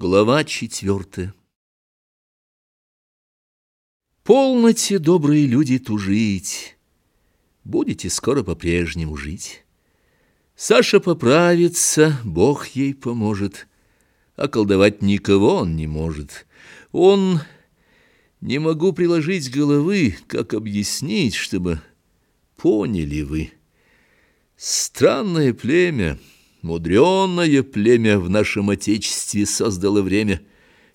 Глава четвертая Полноте, добрые люди, тужить, Будете скоро по-прежнему жить. Саша поправится, Бог ей поможет, А колдовать никого он не может. Он... Не могу приложить головы, как объяснить, чтобы поняли вы. Странное племя, мудреное племя в нашем Отечестве создало время.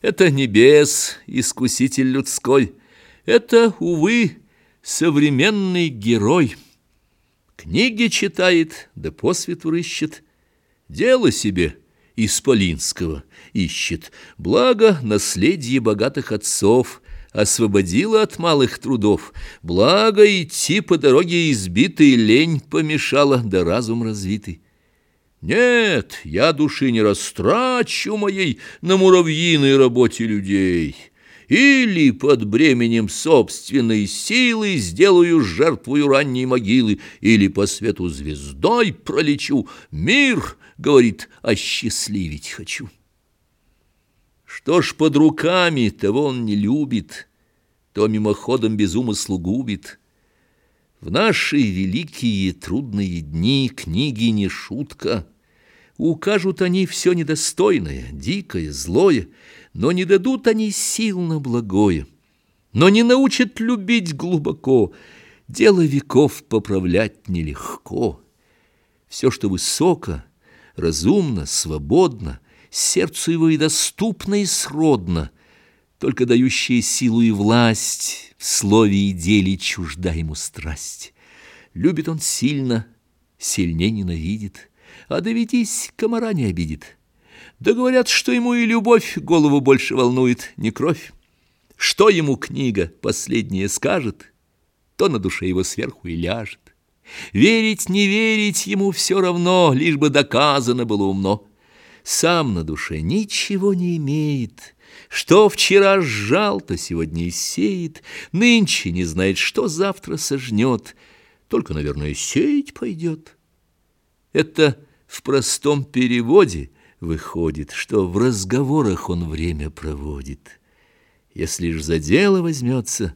Это небес, искуситель людской, это, увы, современный герой. Книги читает, да посвету рыщет, дело себе исполинского ищет, благо наследие богатых отцов — освободила от малых трудов, благо идти по дороге избитый лень помешала, да разум развитый. Нет, я души не растрачу моей на муравьиной работе людей, или под бременем собственной силы сделаю жертвую ранней могилы, или по свету звездой пролечу, мир, говорит, осчастливить хочу». Что ж под руками, того он не любит, то мимоходом без умыслу губит. В наши великие трудные дни книги не шутка. Укажут они все недостойное, дикое, злое, но не дадут они сил на благое, но не научат любить глубоко, дело веков поправлять нелегко. Все, что высоко, разумно, свободно, сердцу его и доступно, и сродно, только дающая силу и власть, в слове и деле чужда ему страсть. Любит он сильно, сильнее ненавидит, а доведись, комара не обидит. Да говорят, что ему и любовь голову больше волнует, не кровь. Что ему книга последняя скажет, то на душе его сверху и ляжет. Верить, не верить ему все равно, лишь бы доказано было умно сам на душе ничего не имеет. Что вчера сжал, то сегодня и сеет, нынче не знает, что завтра сожнет, только, наверное, сеять пойдет. Это в простом переводе выходит, что в разговорах он время проводит. Если ж за дело возьмется,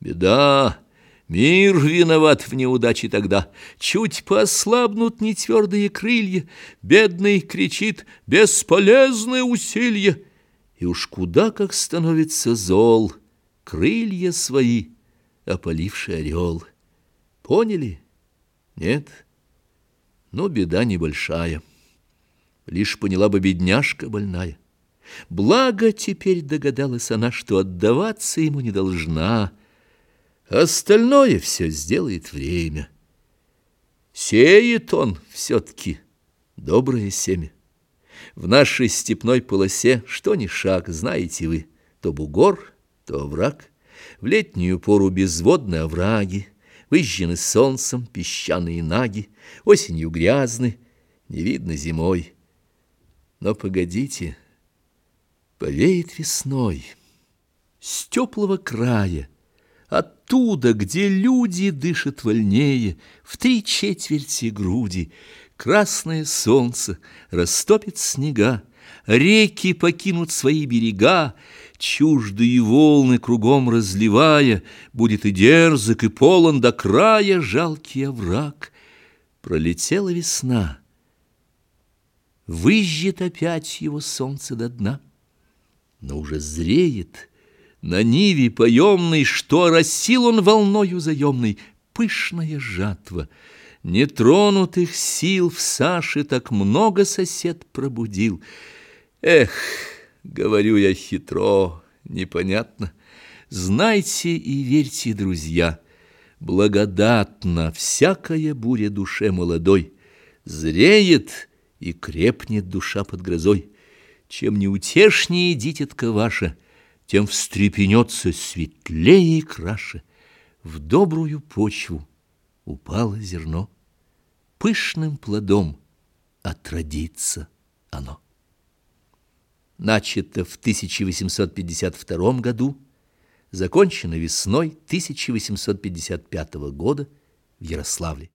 беда — Мир виноват в неудаче тогда. Чуть послабнут нетвердые крылья, Бедный кричит «Бесполезное усилие!» И уж куда как становится зол Крылья свои, опаливший орел. Поняли? Нет? Ну, беда небольшая. Лишь поняла бы бедняжка больная. Благо теперь догадалась она, что отдаваться ему не должна — Остальное все сделает время. Сеет он все-таки доброе семя. В нашей степной полосе что ни шаг, знаете вы, то бугор, то овраг. В летнюю пору безводные овраги, выжжены солнцем песчаные наги, осенью грязны, не видно зимой. Но погодите, повеет весной с теплого края, Оттуда, где люди дышат вольнее, В три четверти груди, Красное солнце растопит снега, Реки покинут свои берега, Чуждые волны кругом разливая, Будет и дерзок, и полон до края Жалкий овраг. Пролетела весна, Выжжет опять его солнце до дна, Но уже зреет — на ниве поемной, что росил он волною заемной, пышная жатва. Нетронутых сил в Саше так много сосед пробудил. Эх, говорю я хитро, непонятно. Знайте и верьте, друзья, благодатна всякая буря душе молодой. Зреет и крепнет душа под грозой. Чем неутешнее дитятка ваша — тем встрепенется светлее и краше. В добрую почву упало зерно, пышным плодом отродится оно. Начато в 1852 году, закончено весной 1855 года в Ярославле.